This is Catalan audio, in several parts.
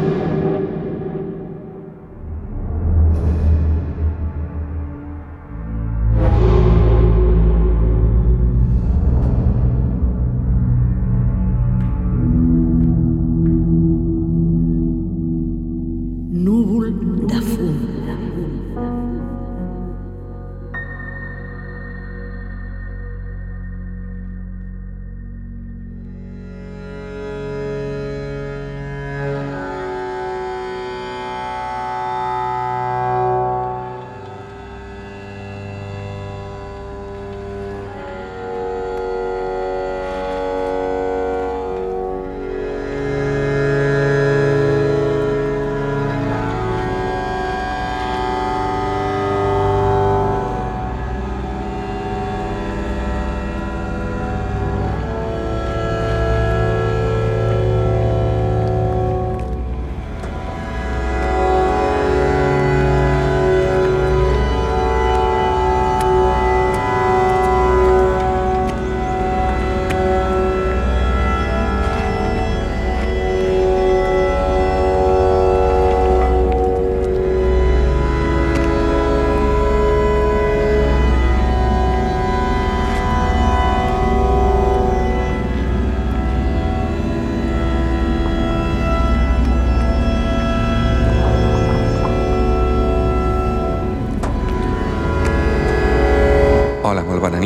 you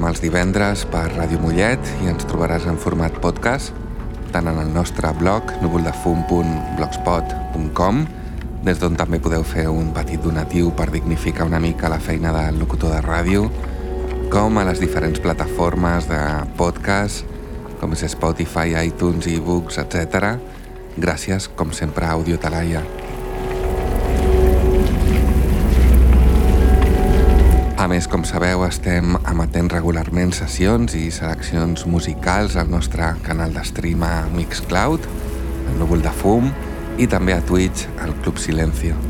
Emetem els divendres per Ràdio Mollet i ens trobaràs en format podcast tant en el nostre blog núvoldefum.blogspot.com des d'on també podeu fer un petit donatiu per dignificar una mica la feina del locutor de ràdio com a les diferents plataformes de podcast com és Spotify, iTunes, e-books, etc. Gràcies, com sempre, a Audio Talaia. Més, com sabeu, estem emetent regularment sessions i seleccions musicals al nostre canal de stream a Mixcloud, el Núvol de Fum, i també a Twitch, al Club Silencio.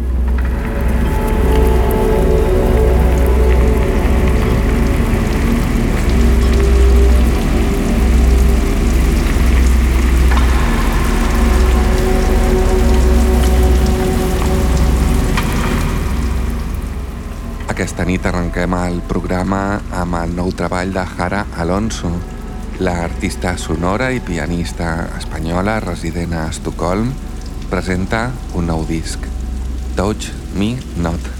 Aquesta nit arrenquem el programa amb el nou treball de Jara Alonso, l'artista sonora i pianista espanyola resident a Estocolm, presenta un nou disc, Touch Me Not.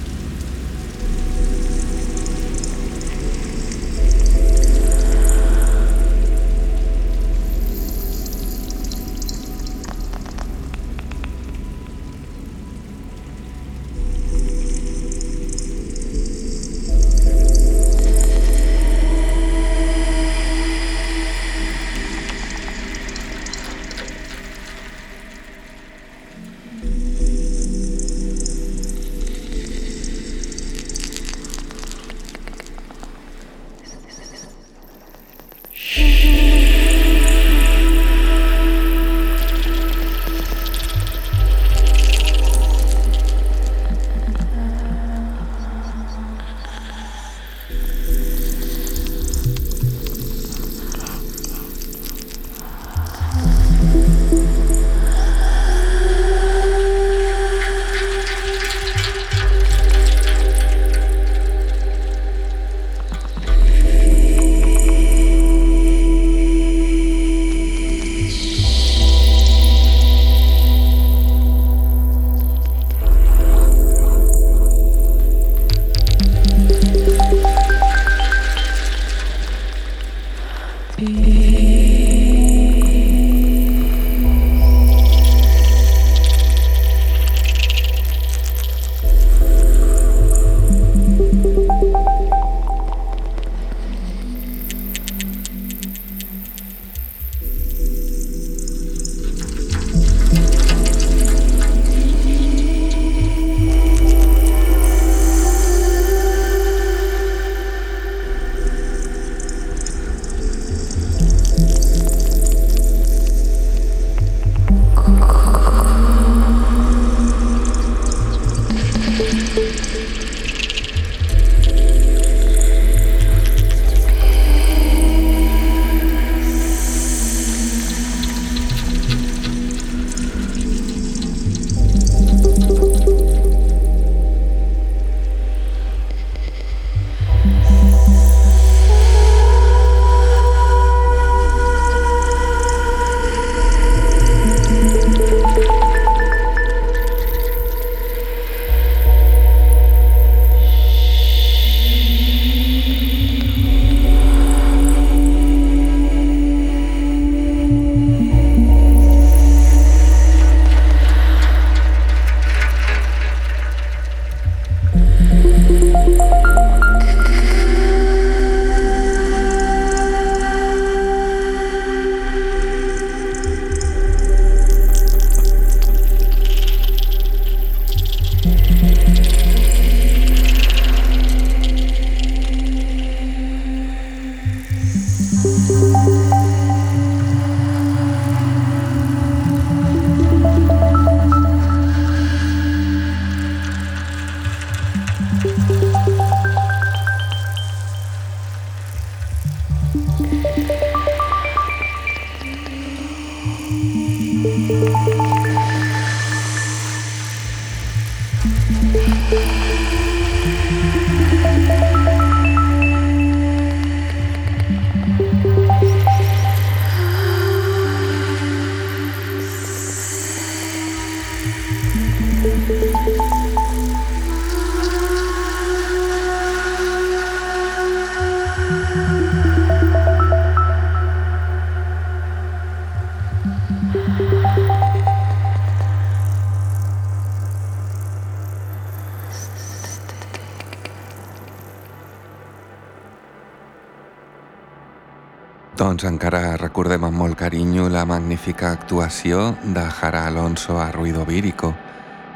Doncs encara recordem amb molt carinyo la magnífica actuació de Jara Alonso a Ruido Vírico,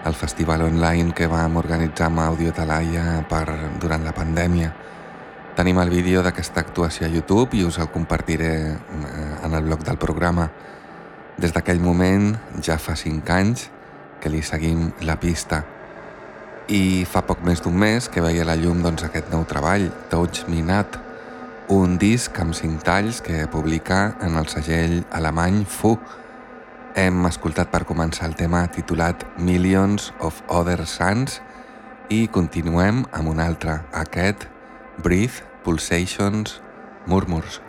el festival online que vam organitzar amb Audio Talaia per, durant la pandèmia. Tenim el vídeo d'aquesta actuació a YouTube i us el compartiré eh, en el blog del programa. Des d'aquell moment, ja fa 5 anys, que li seguim la pista. I fa poc més d'un mes que veia la llum doncs, aquest nou treball, Touch Me Not, un disc amb cinc talls que publica en el segell alemany Fu. Hem escoltat per començar el tema titulat Millions of Other Suns i continuem amb un altre, aquest Breathe, Pulsations, Murmurs.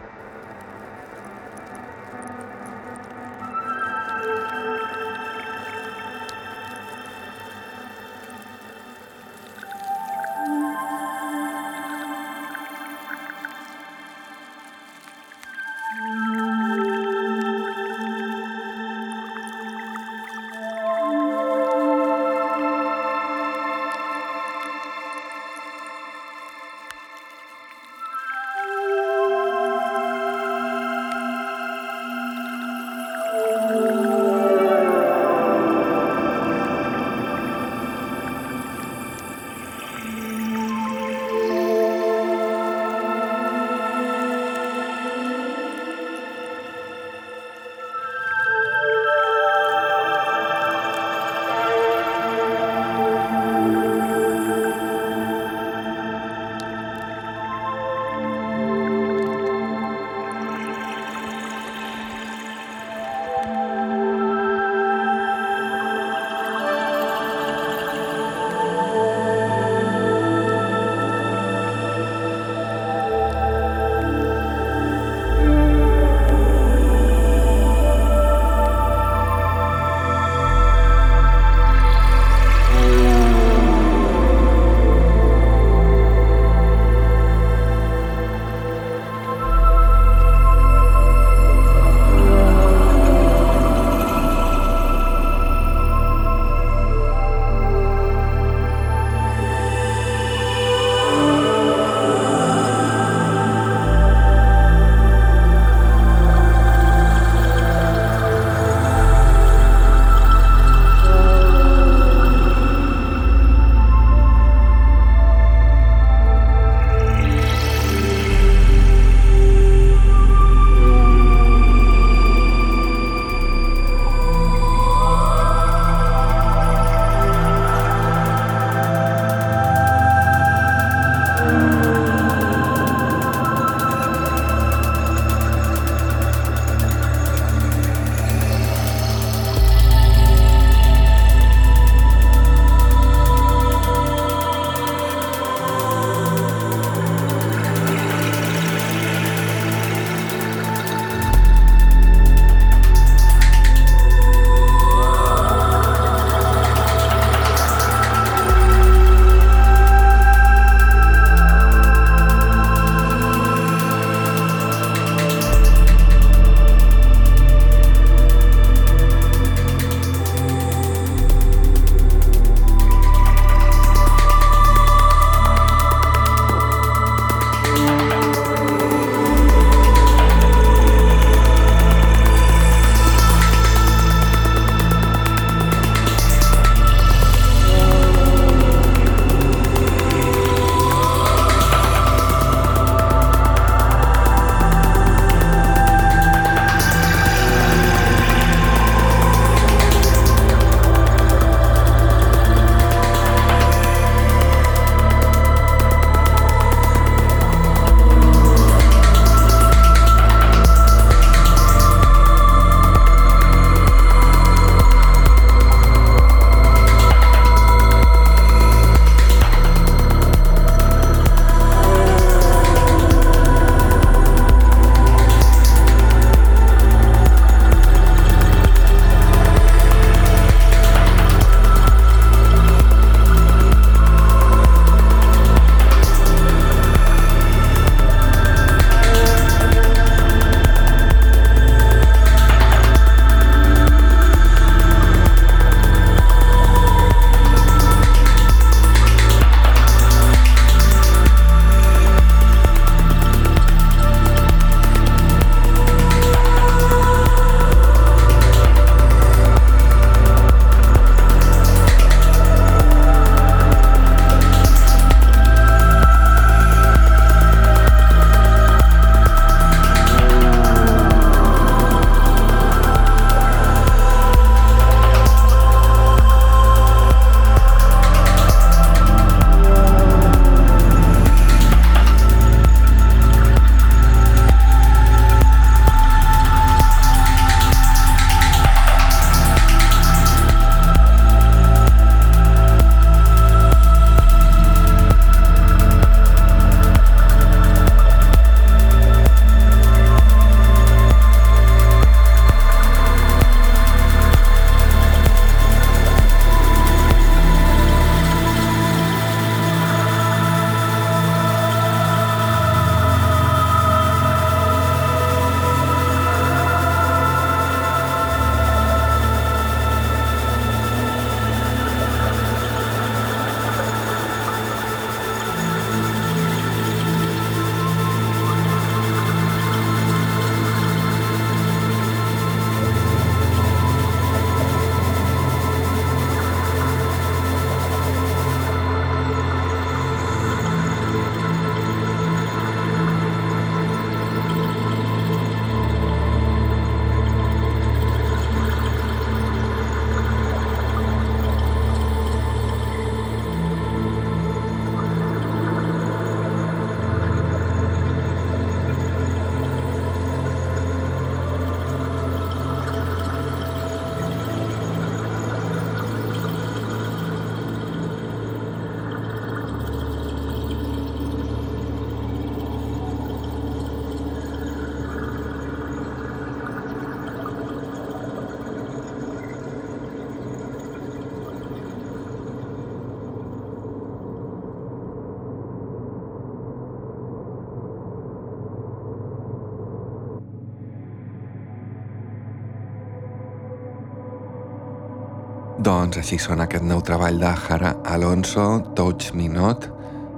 Doncs així sona aquest nou treball de Jara Alonso, Touch Me Not,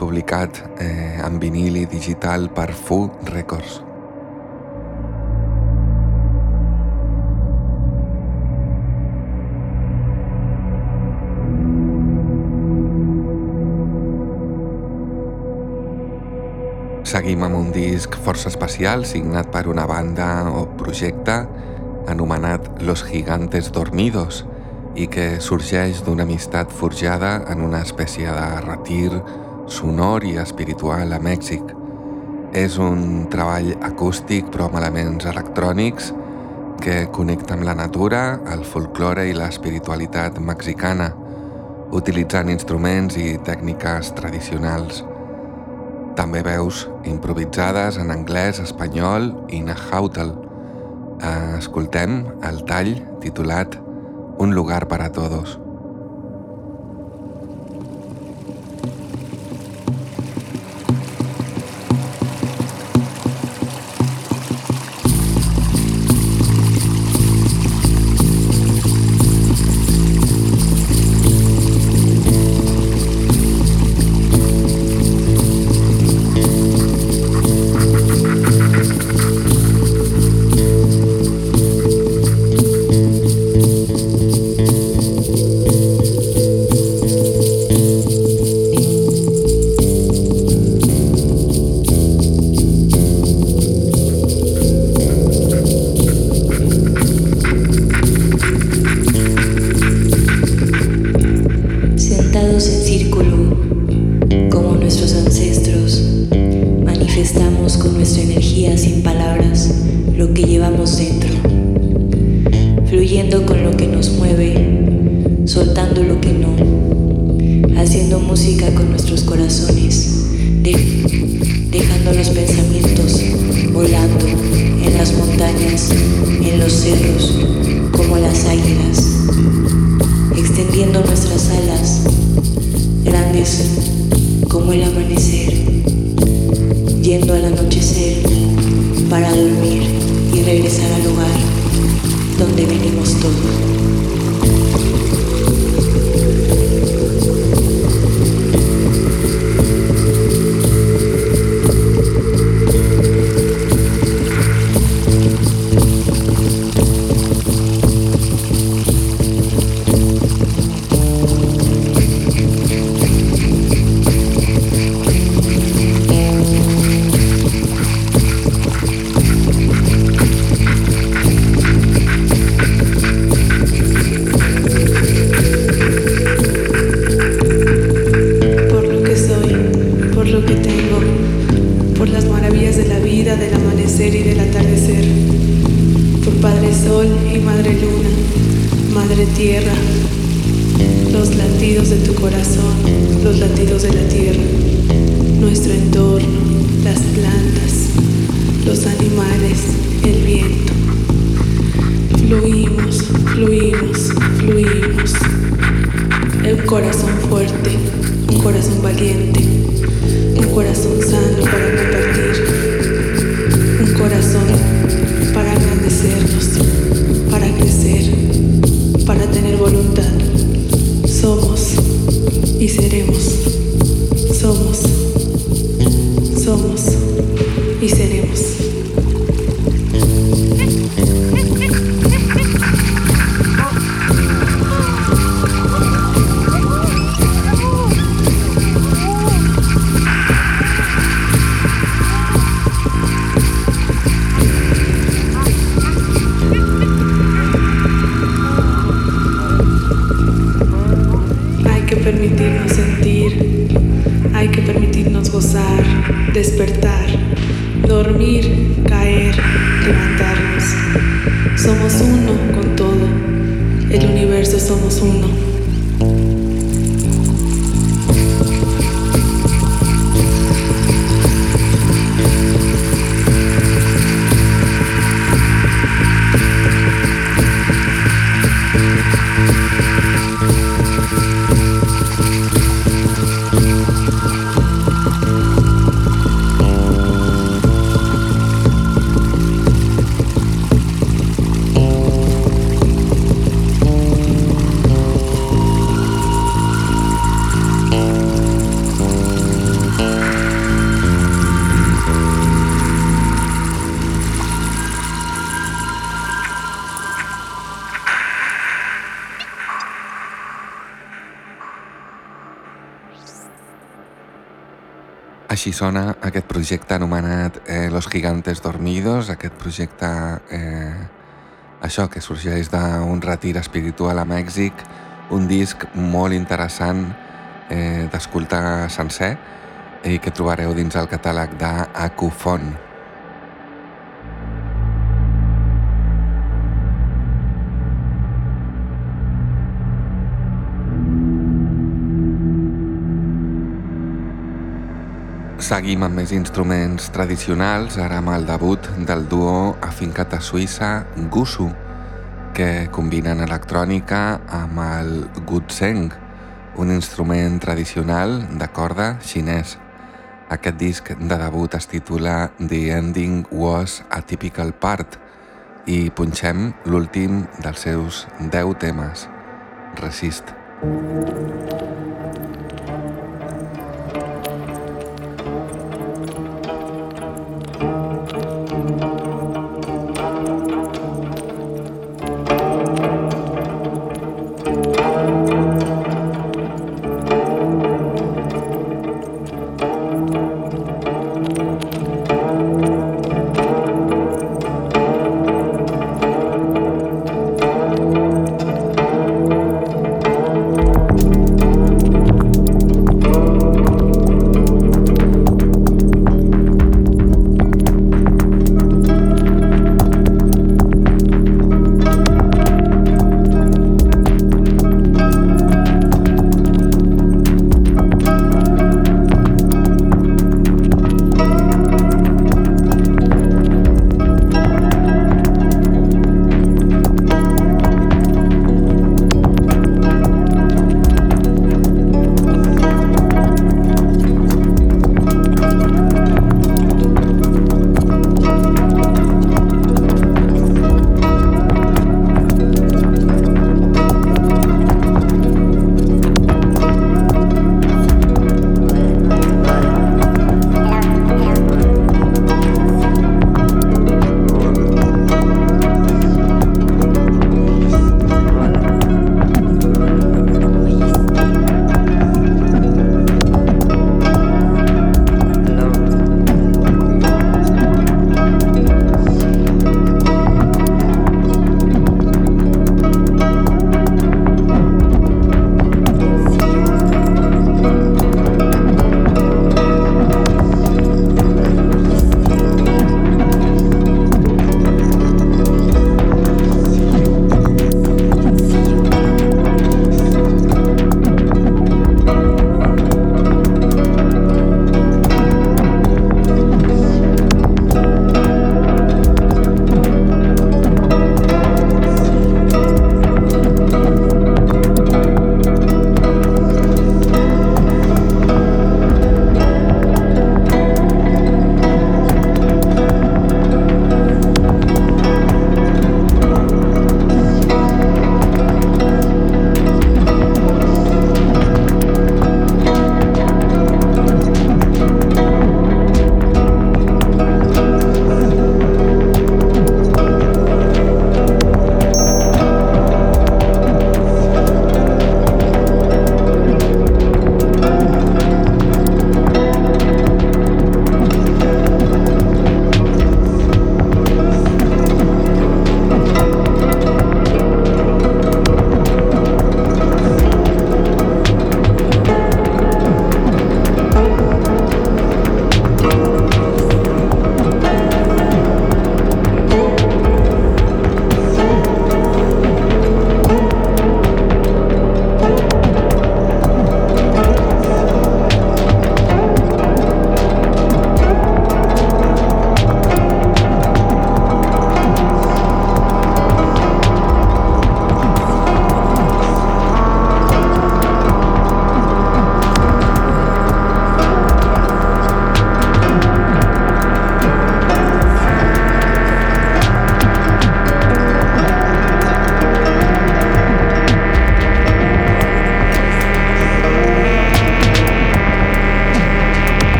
publicat eh, en vinil i digital per Fu Records. Seguim amb un disc força especial signat per una banda o projecte anomenat Los Gigantes Dormidos i que sorgeix d'una amistat forjada en una espècie de retir sonor i espiritual a Mèxic. És un treball acústic però amb elements electrònics que connecta amb la natura, el folklore i l'espiritualitat mexicana, utilitzant instruments i tècniques tradicionals. També veus improvisades en anglès, espanyol i nahuatl. Escoltem el tall titulat Un lugar para todos. Fluimos, fluimos. Un corazón fuerte, un corazón valiente, un corazón sano para compartir, un corazón Així sona aquest projecte anomenat eh, Los Gigantes Dormidos, aquest projecte eh, això que sorgeix d'un retir espiritual a Mèxic, un disc molt interessant eh, d'escoltar sencer i que trobareu dins el catàleg d'Acufon. Seguim amb més instruments tradicionals, ara amb el debut del duo afincat a Suïssa Gusu, que combinen electrònica amb el gutseng, un instrument tradicional de corda xinès. Aquest disc de debut es titula The Ending Was a Typical Part i punxem l'últim dels seus 10 temes, Resist. Resist.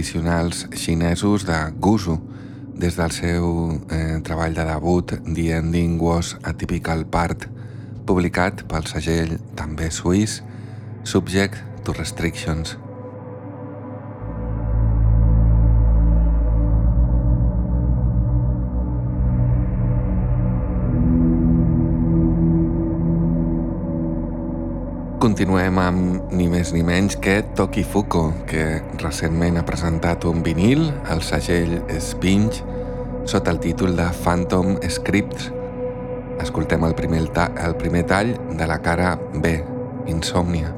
Tradicionals xinesos de Guzu, des del seu eh, treball de debut The Ending Was a Typical Part, publicat pel segell també suís Subject to Restrictions. Continuem amb més ni menys que Toki Fuko, que recentment ha presentat un vinil al segell Spinch sota el títol de Phantom Scripts. Escoltem el primer, el primer tall de la cara B, Insomnia.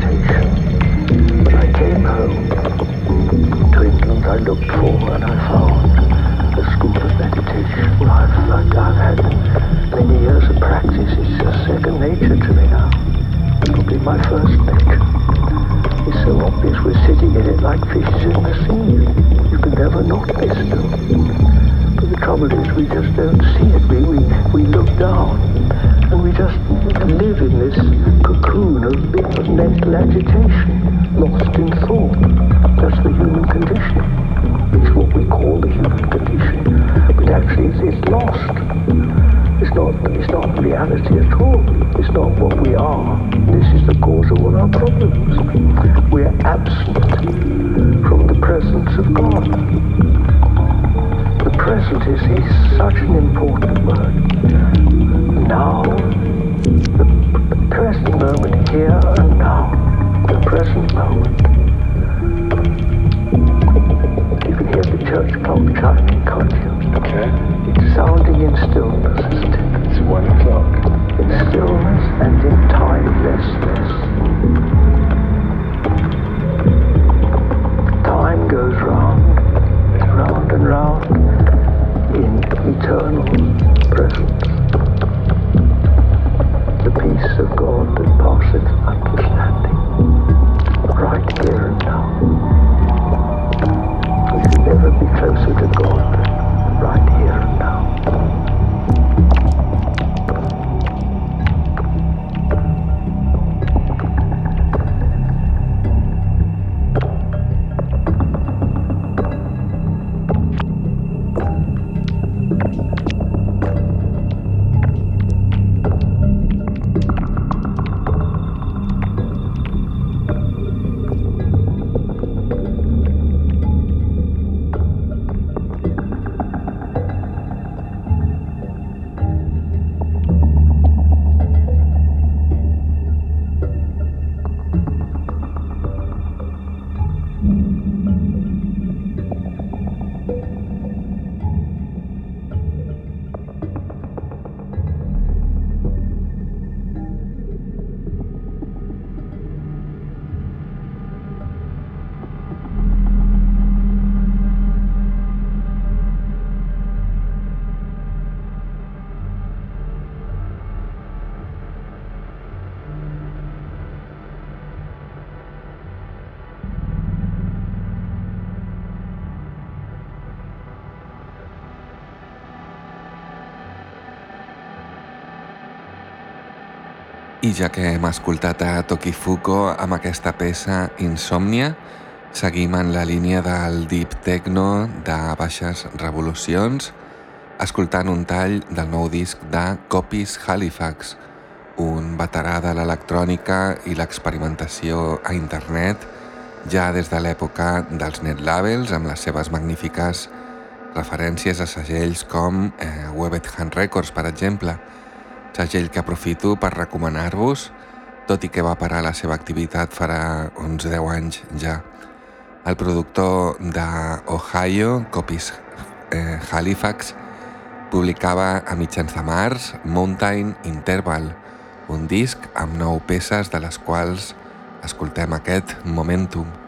When I came home to England, I looked for and I found the school of meditation. Well, I've, I've had many years of practice. It's just second nature to me now. It'll be my first nature. It's so obvious we're sitting in it like fishes in the sea. You can never not be still. But the trouble is we just don't see it. We, we, we look down we just live in this cocoon of, of mental agitation, lost in thought. That's the human condition. It's what we call the human condition. But actually it's, it's lost. It's not, it's not reality at all. It's not what we are. This is the cause of all our problems. We are absent from the presence of God. The present is, is such an important word. Now, the present moment, here and now, the present moment. You can hear the church clock chiming, can't you? Okay. It's sounding in stillness, isn't it? It's one o'clock. In stillness and in timelessness. Time goes round, round and round in eternal presence. Peace of God that passeth understanding, right here and now We can never be closer to God right here and now. I ja que hem escoltat a Tokifuko amb aquesta peça Insomnia, seguim en la línia del deep techno de baixes revolucions, escoltant un tall del nou disc de Copies Halifax, un veterà de l'electrònica i l'experimentació a internet ja des de l'època dels net labels amb les seves magnífiques referències a segells com eh, Webbed Hand Records, per exemple, segell que aprofito per recomanar-vos, tot i que va parar la seva activitat farà uns 10 anys ja. El productor d'Ohio, Copies eh, Halifax, publicava a mitjans de març Mountain Interval, un disc amb nou peces de les quals escoltem aquest Momentum.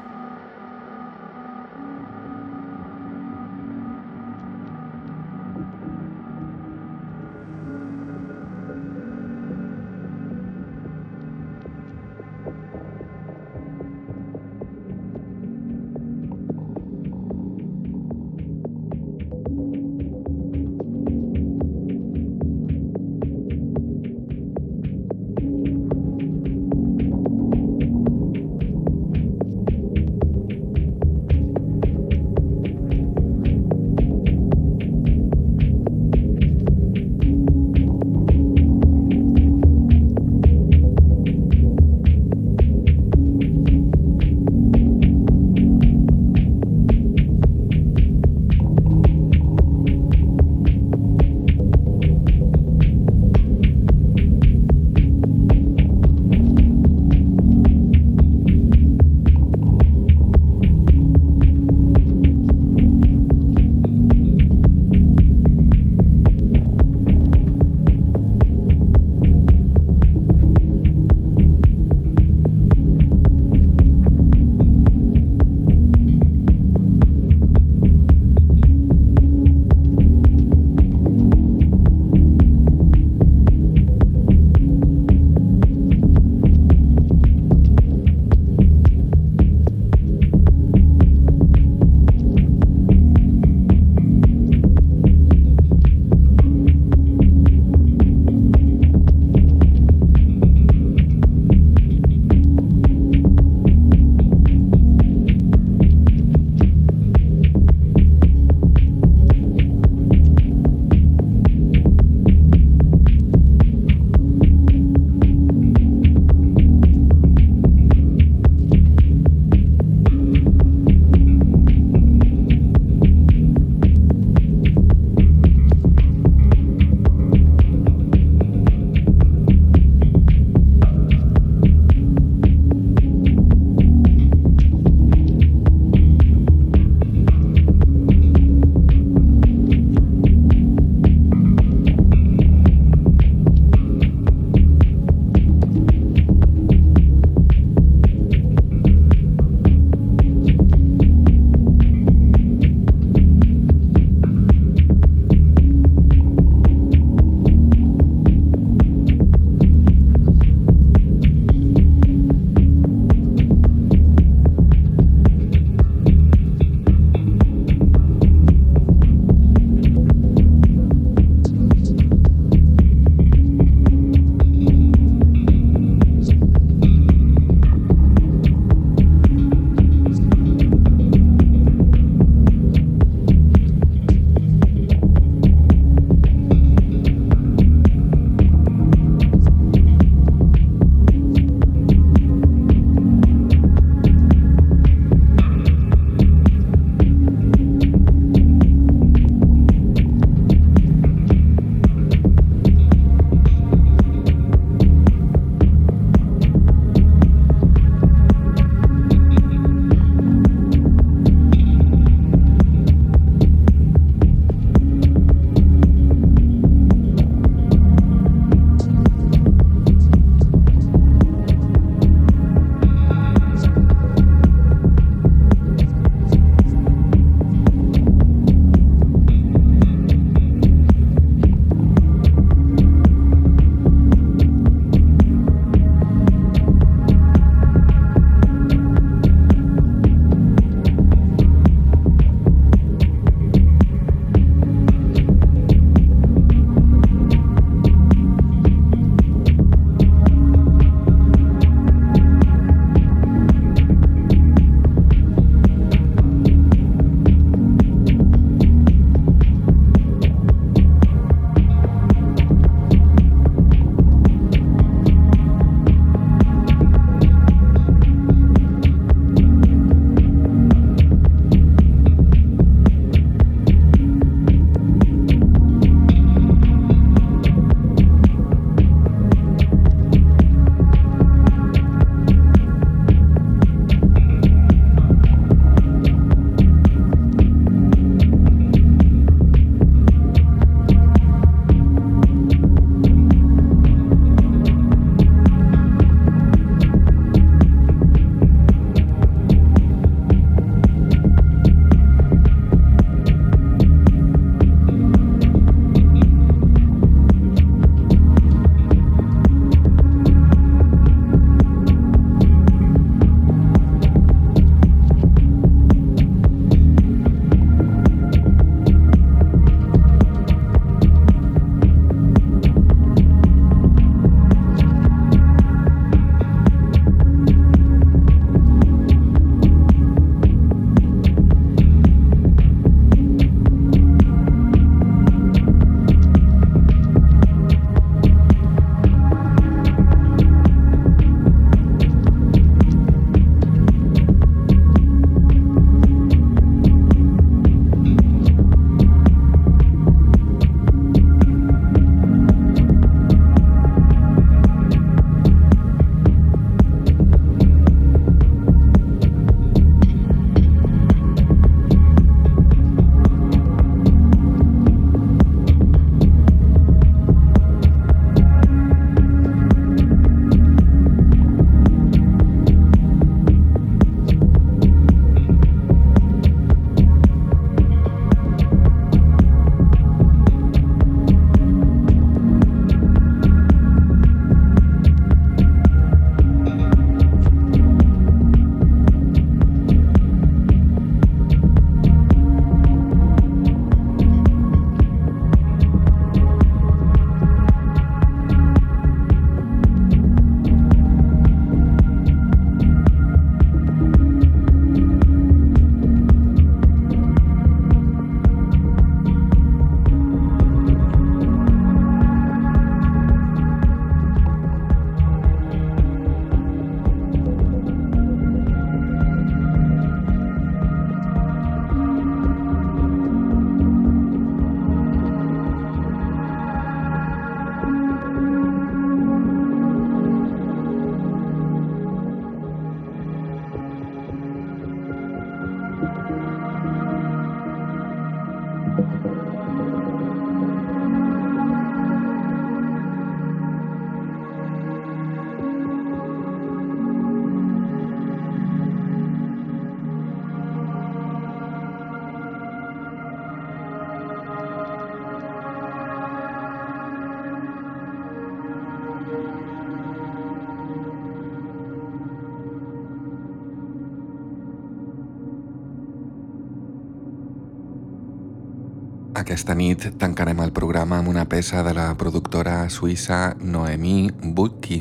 Aquesta nit tancarem el programa amb una peça de la productora suïssa Noemi Butki.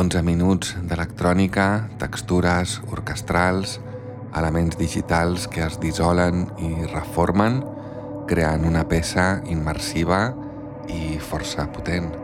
11 minuts d'electrònica, textures orquestrals, elements digitals que es dissolen i reformen, creant una peça immersiva i força potent.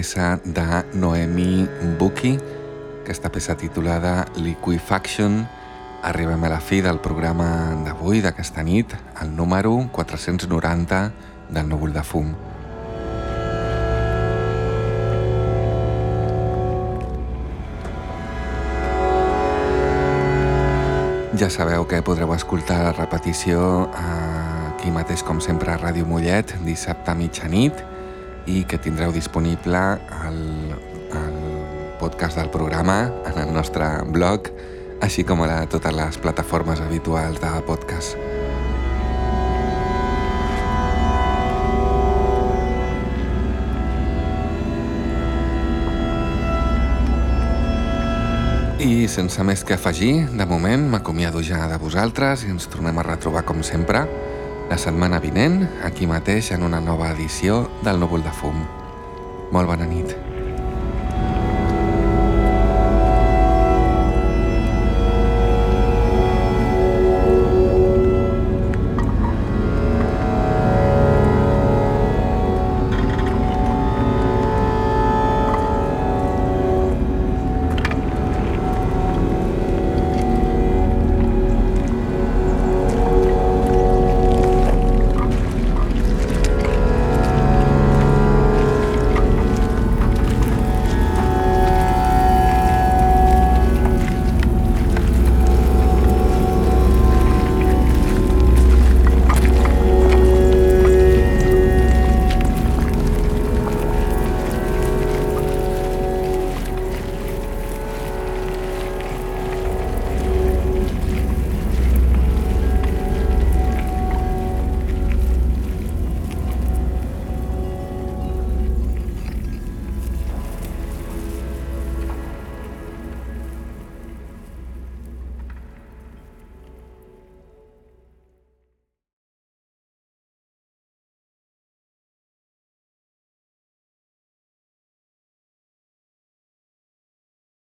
Peça de Noemi Buki, aquesta peça titulada Liquefaction, arribem a la fi del programa d'avui, d'aquesta nit, el número 490 del núvol de fum. Ja sabeu que podreu escoltar la repetició aquí mateix, com sempre, a Ràdio Mollet, dissabte a mitjanit, i que tindreu disponible el, el podcast del programa en el nostre blog, així com a totes les plataformes habituals de podcast. I sense més que afegir, de moment m'acomiado ja de vosaltres i ens tornem a retrobar com sempre la setmana vinent, aquí mateix en una nova edició del Núvol de Fum. Molt bona nit.